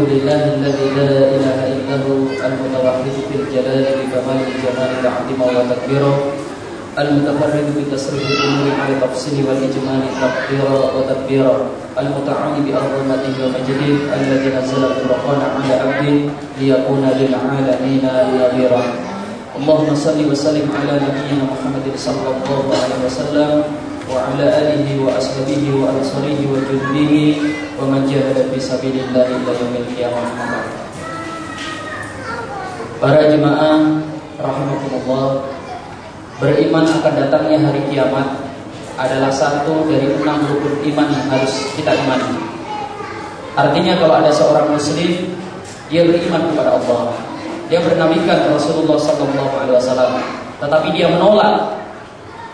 الحمد لله الذي لا إله إلا هو المتوحد في الجلال بكمال الجمال العظيم وتكبيره المتفرد بتصريف الأمور على التفصيل والإجمال تقديرا وتدبيرا المتعالي بعظمته ومجده الذي نزل الفرقان على عبده ليكون للعالمين نذيرا. اللهم صل وسلم على نبينا محمد صلى الله عليه وسلم. وعلى آله وأصحابه وأنصاره وجنده ومن جاهد في سبيل الله إلى يوم القيامة Para jemaah rahimakumullah Beriman akan datangnya hari kiamat adalah satu dari enam rukun iman yang harus kita imani. Artinya kalau ada seorang muslim dia beriman kepada Allah, dia bernamikan Rasulullah SAW, tetapi dia menolak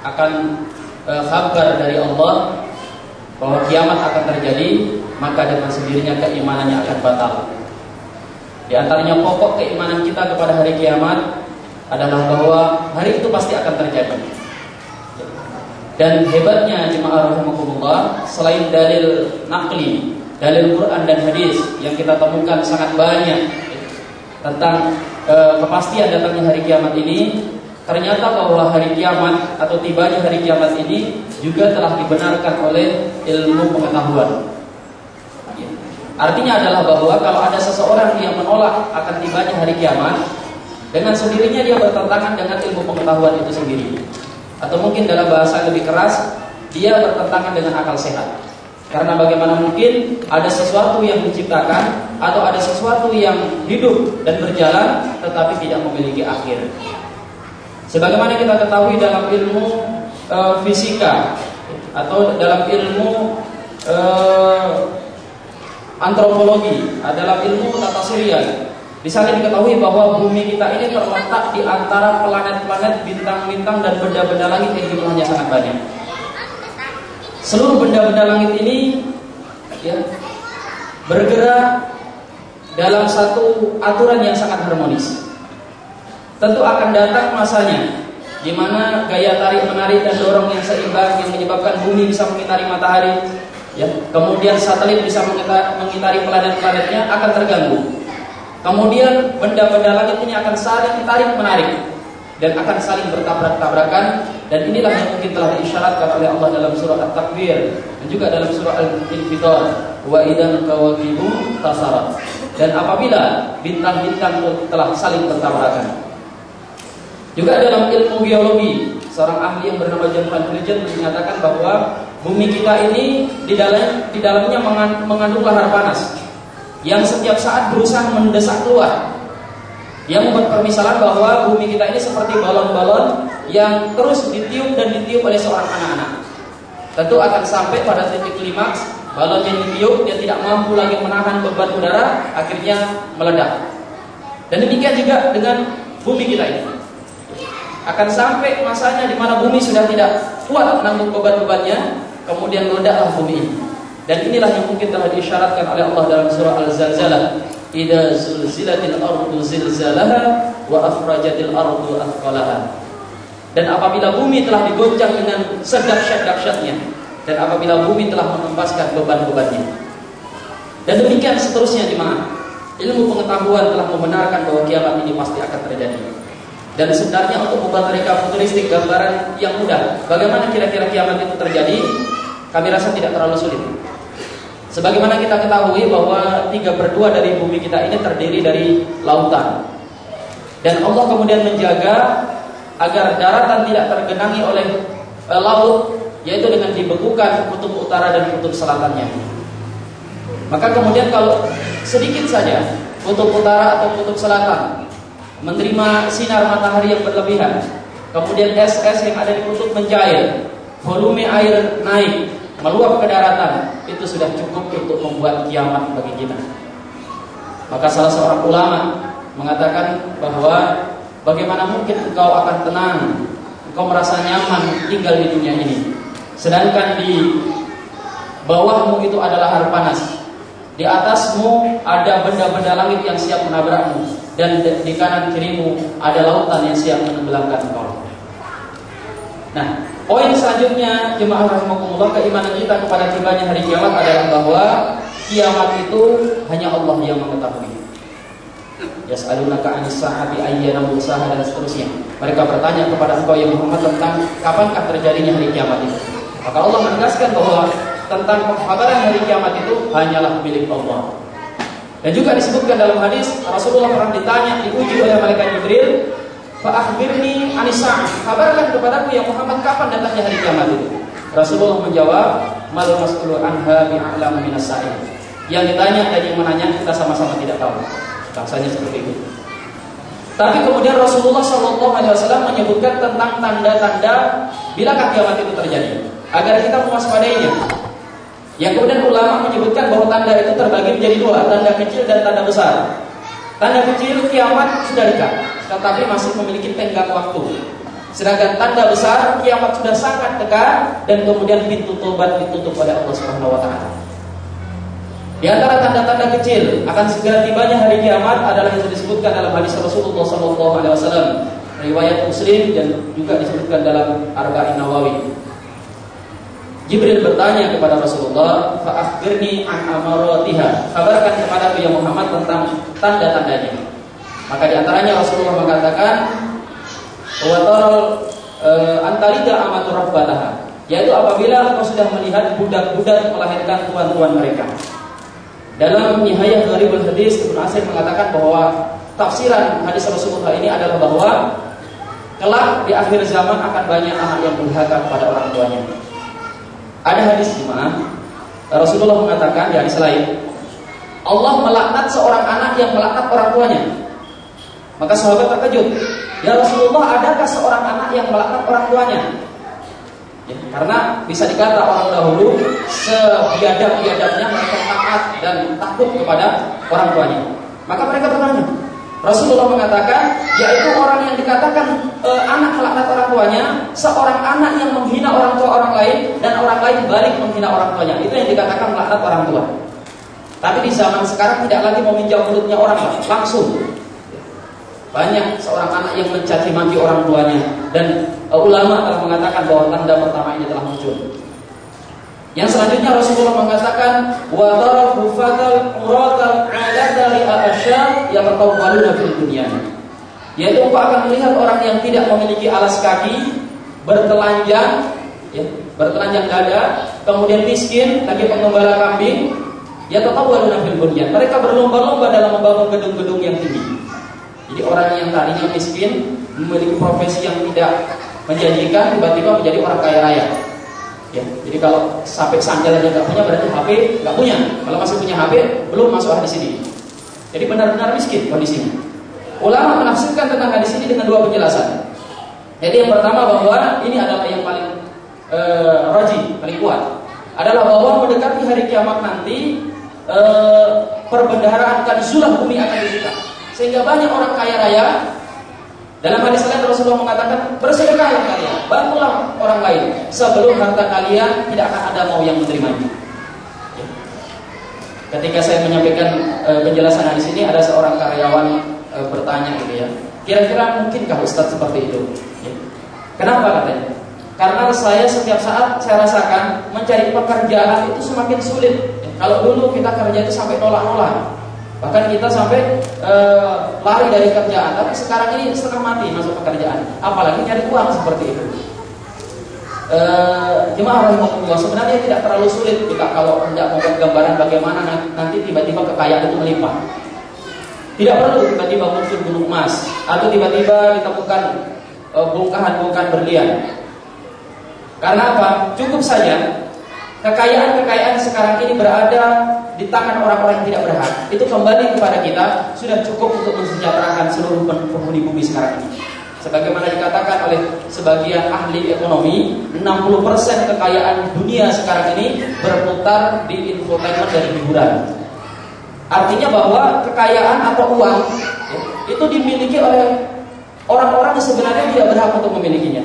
akan uh, kabar dari Allah bahwa kiamat akan terjadi, maka dengan sendirinya keimanannya akan batal. Di antaranya pokok keimanan kita kepada hari kiamat adalah bahwa hari itu pasti akan terjadi. Dan hebatnya jemaah rahimakumullah, selain dalil nakli, dalil Quran dan hadis yang kita temukan sangat banyak tentang e, kepastian datangnya hari kiamat ini, Ternyata bahwa hari kiamat atau tibanya hari kiamat ini juga telah dibenarkan oleh ilmu pengetahuan. Artinya adalah bahwa kalau ada seseorang yang menolak akan tibanya hari kiamat, dengan sendirinya dia bertentangan dengan ilmu pengetahuan itu sendiri. Atau mungkin dalam bahasa lebih keras, dia bertentangan dengan akal sehat. Karena bagaimana mungkin ada sesuatu yang diciptakan atau ada sesuatu yang hidup dan berjalan tetapi tidak memiliki akhir. Sebagaimana kita ketahui dalam ilmu e, fisika atau dalam ilmu e, antropologi, dalam ilmu tata surya, di sana diketahui bahwa bumi kita ini terletak di antara planet-planet, bintang-bintang dan benda-benda langit yang jumlahnya sangat banyak. Seluruh benda-benda langit ini ya, bergerak dalam satu aturan yang sangat harmonis. Tentu akan datang masanya di mana gaya tarik menarik dan dorong yang seimbang yang menyebabkan bumi bisa mengitari matahari, ya. Kemudian satelit bisa mengitari planet-planetnya akan terganggu. Kemudian benda-benda langit ini akan saling tarik menarik dan akan saling bertabrak-tabrakan dan inilah yang mungkin telah diisyaratkan oleh Allah dalam surah At-Takbir dan juga dalam surah Al-Infitar wa idan kawakibu tasarat dan apabila bintang-bintang telah saling bertabrakan juga dalam ilmu biologi, seorang ahli yang bernama John Van menyatakan bahwa bumi kita ini di dalam di dalamnya mengandung lahar panas yang setiap saat berusaha mendesak keluar. Yang membuat permisalan bahwa bumi kita ini seperti balon-balon yang terus ditiup dan ditiup oleh seorang anak-anak. Tentu akan sampai pada titik klimaks, balon yang ditiup dia tidak mampu lagi menahan beban udara, akhirnya meledak. Dan demikian juga dengan bumi kita ini akan sampai masanya di mana bumi sudah tidak kuat menanggung beban-bebannya, kemudian meledaklah bumi ini. Dan inilah yang mungkin telah diisyaratkan oleh Allah dalam surah Al-Zalzalah. Idza zulzilatil ardu zilzalaha wa akhrajatil ardu athqalaha. Dan apabila bumi telah digoncang dengan sedahsyat-dahsyatnya dan apabila bumi telah menempaskan beban-bebannya. Dan demikian seterusnya mana ilmu pengetahuan telah membenarkan bahwa kiamat ini pasti akan terjadi. Dan sebenarnya untuk membuat mereka futuristik gambaran yang mudah, bagaimana kira-kira kiamat itu terjadi, kami rasa tidak terlalu sulit. Sebagaimana kita ketahui bahwa tiga per dua dari bumi kita ini terdiri dari lautan. Dan Allah kemudian menjaga agar daratan tidak tergenangi oleh e, laut, yaitu dengan dibekukan kutub utara dan kutub selatannya. Maka kemudian kalau sedikit saja kutub utara atau kutub selatan menerima sinar matahari yang berlebihan, kemudian es-es yang ada di kutub mencair, volume air naik, meluap ke daratan, itu sudah cukup untuk membuat kiamat bagi kita. Maka salah seorang ulama mengatakan bahwa bagaimana mungkin engkau akan tenang, engkau merasa nyaman tinggal di dunia ini, sedangkan di bawahmu itu adalah har panas, di atasmu ada benda-benda langit yang siap menabrakmu dan di kanan kirimu ada lautan yang siap menenggelamkan engkau. Nah, poin selanjutnya jemaah rahimakumullah keimanan kita kepada tibanya hari kiamat adalah bahwa kiamat itu hanya Allah yang mengetahui. Yas'alunaka 'anis sa'ati ayyana mursaha dan seterusnya. Mereka bertanya kepada engkau yang Muhammad tentang kapankah terjadinya hari kiamat itu. Maka Allah menegaskan bahwa tentang pengkhabaran hari kiamat itu hanyalah milik Allah. Dan juga disebutkan dalam hadis Rasulullah pernah ditanya diuji oleh malaikat Jibril, "Fa akhbirni anisah." Kabarkan kepadaku ya Muhammad kapan datangnya hari kiamat itu. Rasulullah menjawab, "Mal mas'ulu anha bi'alamu minas sa'il." Yang ditanya dan yang menanya kita sama-sama tidak tahu. Bangsanya seperti itu. Tapi kemudian Rasulullah Shallallahu Alaihi Wasallam menyebutkan tentang tanda-tanda bila kiamat itu terjadi, agar kita mewaspadainya. Yang kemudian ulama menyebutkan bahwa tanda itu terbagi menjadi dua, tanda kecil dan tanda besar. Tanda kecil kiamat sudah dekat, tetapi masih memiliki tenggang waktu. Sedangkan tanda besar kiamat sudah sangat dekat dan kemudian pintu tobat ditutup oleh Allah Subhanahu wa taala. Di antara tanda-tanda kecil akan segera tibanya hari kiamat adalah yang disebutkan dalam hadis Rasulullah SAW, riwayat Muslim dan juga disebutkan dalam Arba'in Nawawi. Jibril bertanya kepada Rasulullah, "Fa'akhbirni an amaratiha." Kabarkan kepadaku ya Muhammad tentang tanda-tandanya. Maka di antaranya Rasulullah mengatakan, "Wa taral e, antalida amatu rabbataha." Yaitu apabila kau sudah melihat budak-budak melahirkan tuan-tuan mereka. Dalam Nihayah Gharibul Hadis Ibnu Asir mengatakan bahwa tafsiran hadis Rasulullah ini adalah bahwa kelak di akhir zaman akan banyak anak yang durhaka kepada orang tuanya. Ada hadis di mana Rasulullah mengatakan di hadis lain, Allah melaknat seorang anak yang melaknat orang tuanya. Maka sahabat terkejut, ya Rasulullah, adakah seorang anak yang melaknat orang tuanya? Ya, karena bisa dikata orang dahulu sebiadab-biadabnya mereka taat dan takut kepada orang tuanya. Maka mereka bertanya, Rasulullah mengatakan yaitu orang yang dikatakan e, anak melaknat orang tuanya, seorang anak yang menghina orang tua orang lain dan orang lain balik menghina orang tuanya. Itu yang dikatakan melaknat orang tua. Tapi di zaman sekarang tidak lagi meminjam mulutnya orang langsung. Banyak seorang anak yang mencaci maki orang tuanya dan e, ulama telah mengatakan bahwa tanda pertama ini telah muncul. Yang selanjutnya Rasulullah mengatakan wa tarafu fatal uratal alata li asya yang bertawaluna fil dunya. Yaitu engkau akan melihat orang yang tidak memiliki alas kaki, bertelanjang, ya, bertelanjang dada, kemudian miskin, lagi pengembala kambing, ya tatawaluna fil dunya. Mereka berlomba-lomba dalam membangun gedung-gedung yang tinggi. Jadi orang yang tadinya miskin, memiliki profesi yang tidak menjanjikan, tiba-tiba menjadi orang kaya raya. Ya, jadi kalau sampai sandal aja nggak punya berarti HP nggak punya. Kalau masih punya HP belum masuk hadis ini. Jadi benar-benar miskin kondisinya. Ulama menafsirkan tentang hadis ini dengan dua penjelasan. Jadi yang pertama bahwa ini adalah yang paling e, roji, paling kuat. Adalah bahwa mendekati hari kiamat nanti e, perbendaharaan kanzulah bumi akan dibuka. Sehingga banyak orang kaya raya dalam hadis lain Rasulullah mengatakan bersedekahlah kalian, bantulah orang lain sebelum harta kalian tidak akan ada mau yang menerimanya. Ya. Ketika saya menyampaikan e, penjelasan hadis ini, ada seorang karyawan e, bertanya gitu ya, kira-kira mungkinkah Ustadz seperti itu? Ya. Kenapa katanya? Karena saya setiap saat saya rasakan mencari pekerjaan itu semakin sulit. Ya. Kalau dulu kita kerja itu sampai nolak-nolak, Bahkan kita sampai e, lari dari kerjaan, tapi sekarang ini setengah mati masuk pekerjaan. Apalagi nyari uang seperti itu. E, jemaah rahimahullah sebenarnya tidak terlalu sulit kita kalau hendak membuat gambaran bagaimana nanti tiba-tiba kekayaan itu melimpah. Tidak perlu tiba-tiba muncul gunung emas atau tiba-tiba ditemukan e, bongkahan-bongkahan berlian. Karena apa? Cukup saja kekayaan-kekayaan sekarang ini berada di tangan orang-orang yang tidak berhak itu kembali kepada kita sudah cukup untuk mensejahterakan seluruh penghuni bumi sekarang ini. Sebagaimana dikatakan oleh sebagian ahli ekonomi, 60% kekayaan dunia sekarang ini berputar di infotainment dan hiburan. Artinya bahwa kekayaan atau uang ya, itu dimiliki oleh orang-orang yang sebenarnya tidak berhak untuk memilikinya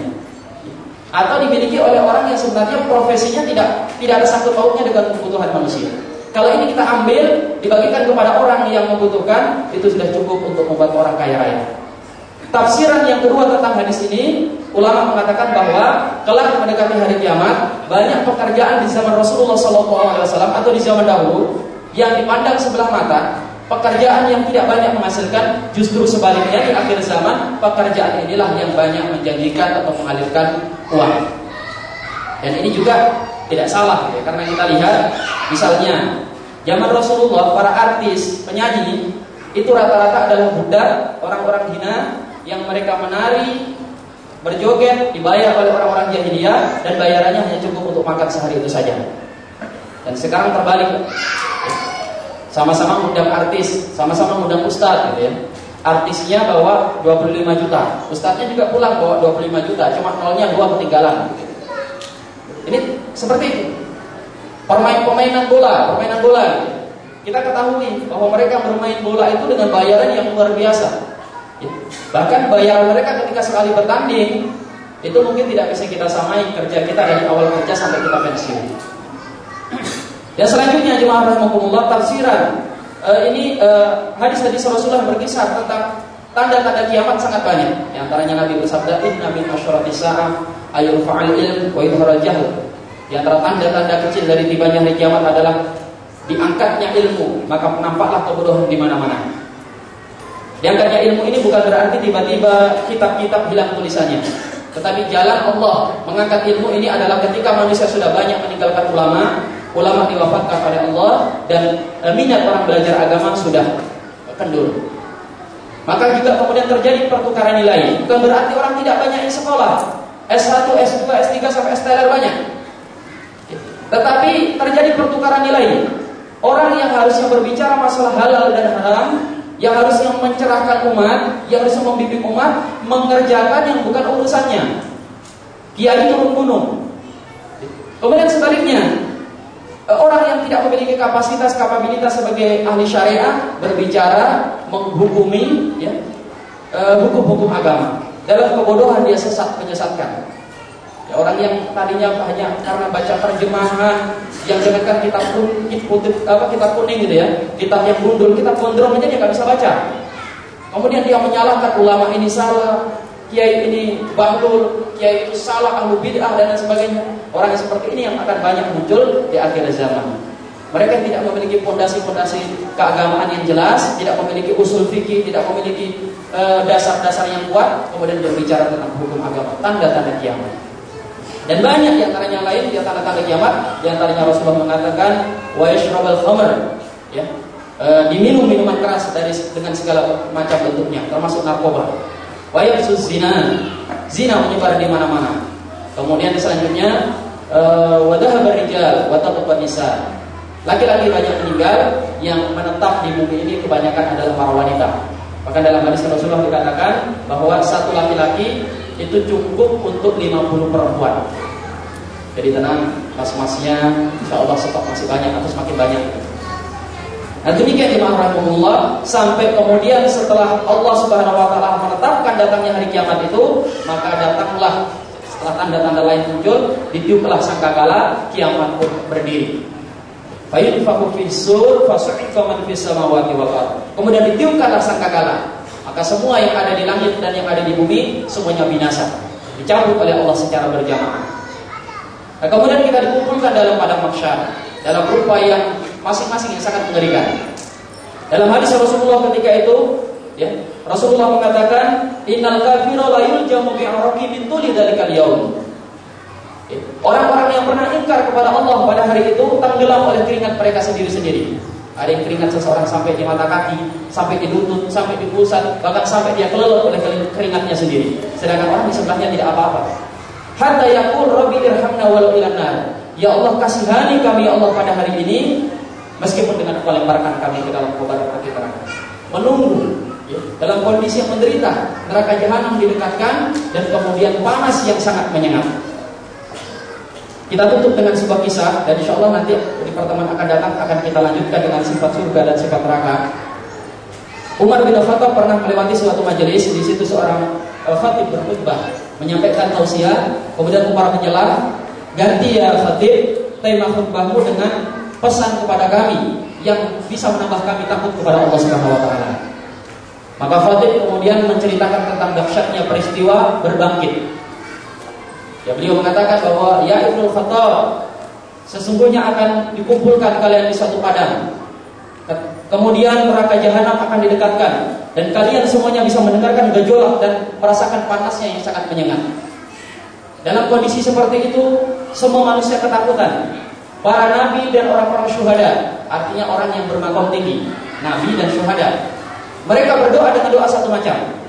atau dimiliki oleh orang yang sebenarnya profesinya tidak tidak ada sangkut pautnya dengan kebutuhan manusia. Kalau ini kita ambil, dibagikan kepada orang yang membutuhkan, itu sudah cukup untuk membuat orang kaya raya. Tafsiran yang kedua tentang hadis ini, ulama mengatakan bahwa kelak mendekati hari kiamat, banyak pekerjaan di zaman Rasulullah SAW atau di zaman dahulu yang dipandang sebelah mata, pekerjaan yang tidak banyak menghasilkan, justru sebaliknya di akhir zaman pekerjaan inilah yang banyak menjanjikan atau mengalirkan uang. Dan ini juga tidak salah ya, karena kita lihat misalnya zaman Rasulullah para artis, penyanyi itu rata-rata adalah budak, orang-orang hina yang mereka menari, berjoget, dibayar oleh orang-orang jahiliyah dan bayarannya hanya cukup untuk makan sehari itu saja. Dan sekarang terbalik. Sama-sama undang artis, sama-sama undang ustadz gitu ya. Artisnya bawa 25 juta, ustadznya juga pulang bawa 25 juta, cuma nolnya dua ketinggalan. Ini seperti itu. Permain-permainan bola, permainan bola. Kita ketahui bahwa mereka bermain bola itu dengan bayaran yang luar biasa. Ya. Bahkan bayaran mereka ketika sekali bertanding itu mungkin tidak bisa kita samai kerja kita dari awal kerja sampai kita pensiun. Dan selanjutnya jemaah rahimahumullah tafsiran uh, ini uh, hadis-hadis Rasulullah berkisah tentang tanda-tanda kiamat sangat banyak. Di antaranya Nabi bersabda, "Inna min asyratis sa'ah fa'al ilm wa idharul jahl." Di antara tanda-tanda kecil dari tibanya hari kiamat adalah diangkatnya ilmu, maka nampaklah kebodohan di mana-mana. Diangkatnya ilmu ini bukan berarti tiba-tiba kitab-kitab hilang tulisannya. Tetapi jalan Allah mengangkat ilmu ini adalah ketika manusia sudah banyak meninggalkan ulama, ulama diwafatkan oleh Allah dan e, minat orang belajar agama sudah kendur. Maka juga kemudian terjadi pertukaran nilai. Bukan berarti orang tidak banyak yang sekolah. S1, S2, S3 sampai STLR banyak. Tetapi terjadi pertukaran nilai. Orang yang harusnya berbicara masalah halal dan haram, yang harusnya mencerahkan umat, yang harusnya membimbing umat, mengerjakan yang bukan urusannya. Kiai turun gunung. Kemudian sebaliknya, Eh, orang yang tidak memiliki kapasitas kapabilitas sebagai ahli syariah berbicara menghukumi ya eh, hukum-hukum agama dalam kebodohan dia sesat menyesatkan ya, orang yang tadinya hanya karena baca terjemahan yang dengarkan kitab pun kitab, apa kitab kuning gitu ya kitab yang gundul kitab gondrong aja dia nggak bisa baca kemudian dia menyalahkan ulama ini salah kiai ini bahlul, kiai itu salah, ahlu bid'ah dan lain sebagainya. Orang yang seperti ini yang akan banyak muncul di akhir zaman. Mereka tidak memiliki fondasi-fondasi keagamaan yang jelas, tidak memiliki usul fikih, tidak memiliki eh, dasar-dasar yang kuat, kemudian berbicara tentang hukum agama, tanda-tanda kiamat. Dan banyak di antaranya lain di tanda-tanda kiamat, di antaranya Rasulullah mengatakan wa yashrabul khamr, ya. E, diminum minuman keras dari dengan segala macam bentuknya, termasuk narkoba. Wayafsu zina. Zina menyebar di mana-mana. Kemudian selanjutnya eh, wadah berijal wataqut nisa. Laki-laki banyak meninggal yang menetap di bumi ini kebanyakan adalah para wanita. Bahkan dalam hadis Rasulullah dikatakan bahwa satu laki-laki itu cukup untuk 50 perempuan. Jadi tenang, mas-masnya, insya Allah stok masih banyak atau semakin banyak. Nah demikian jemaah rahimahullah sampai kemudian setelah Allah Subhanahu wa taala menetapkan datangnya hari kiamat itu, maka datanglah setelah tanda-tanda lain muncul, ditiuplah sangkakala kiamat pun berdiri. Fayunfaku fisur fasu'iqa man fis samawati wal ard. Kemudian ditiupkanlah sangkakala. Maka semua yang ada di langit dan yang ada di bumi semuanya binasa. Dicabut oleh Allah secara berjamaah. Nah, kemudian kita dikumpulkan dalam padang mahsyar dalam rupa yang masing-masing yang sangat mengerikan. Dalam hadis Rasulullah ketika itu, ya, Rasulullah mengatakan, "Innal kafira la yuljamu bi'araqi min tuli dalikal yaum." Ya, orang-orang yang pernah ingkar kepada Allah pada hari itu tenggelam oleh keringat mereka sendiri-sendiri. Ada yang keringat seseorang sampai di mata kaki, sampai di lutut, sampai di pusat, bahkan sampai dia kelelep oleh keringatnya sendiri. Sedangkan orang di sebelahnya tidak apa-apa. Hatta yaqul rabbi irhamna walau ilan Ya Allah kasihani kami ya Allah pada hari ini meskipun dengan engkau kami ke dalam kobaran api neraka. Menunggu ya, dalam kondisi yang menderita, neraka jahanam didekatkan dan kemudian panas yang sangat menyengat. Kita tutup dengan sebuah kisah dan insya Allah nanti di pertemuan akan datang akan kita lanjutkan dengan sifat surga dan sifat neraka. Umar bin Khattab pernah melewati suatu majelis di situ seorang uh, khatib berkhutbah menyampaikan tausiah, kemudian Umar menjelaskan Ganti ya khatib tema khutbahmu dengan pesan kepada kami yang bisa menambah kami takut kepada Allah Subhanahu wa taala. Maka khatib kemudian menceritakan tentang dahsyatnya peristiwa berbangkit. Ya beliau mengatakan bahwa ya Ibnu Khattab sesungguhnya akan dikumpulkan kalian di satu padang Kemudian neraka jahanam akan didekatkan dan kalian semuanya bisa mendengarkan gejolak dan merasakan panasnya yang sangat menyengat. Dalam kondisi seperti itu, semua manusia ketakutan. Para nabi dan orang-orang syuhada, artinya orang yang bermakom tinggi, nabi dan syuhada. Mereka berdoa dengan doa satu macam,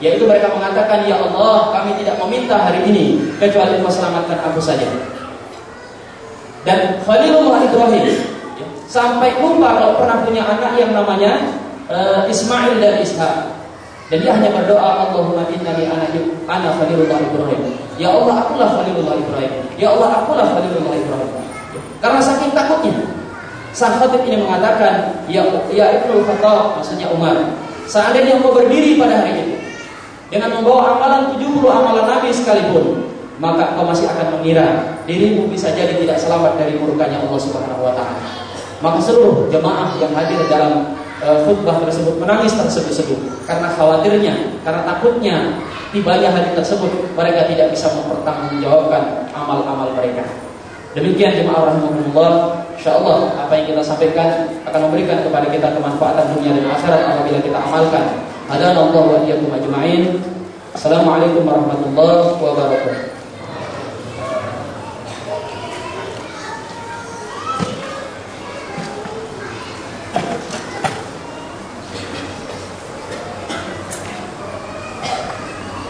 yaitu mereka mengatakan, Ya Allah, kami tidak meminta hari ini kecuali Engkau selamatkan aku saja. Dan Khalilullah Ibrahim sampai lupa kalau pernah punya anak yang namanya uh, Ismail dan Ishak. Dan dia hanya berdoa, Allahumma innani ana ana Khalilullah Ibrahim. Ya Allah, akulah Khalilullah Ibrahim. Ya Allah, akulah Khalilullah Ibrahim. Karena saking takutnya. Sang khatib ini mengatakan, Ya, ya Ibnu Khattab, maksudnya Umar. Seandainya mau berdiri pada hari itu dengan membawa amalan 70 amalan Nabi sekalipun, maka kau masih akan mengira dirimu bisa jadi tidak selamat dari murkanya Allah Subhanahu wa taala. Maka seluruh jemaah yang hadir dalam uh, khutbah tersebut menangis terseduh-seduh karena khawatirnya, karena takutnya tibanya hari tersebut mereka tidak bisa mempertanggungjawabkan amal-amal mereka. Demikian jemaah rahimahullah, insyaallah apa yang kita sampaikan akan memberikan kepada kita kemanfaatan dunia dan akhirat apabila kita amalkan. Hadanallahu wa iyyakum ajma'in. Assalamualaikum warahmatullahi wabarakatuh.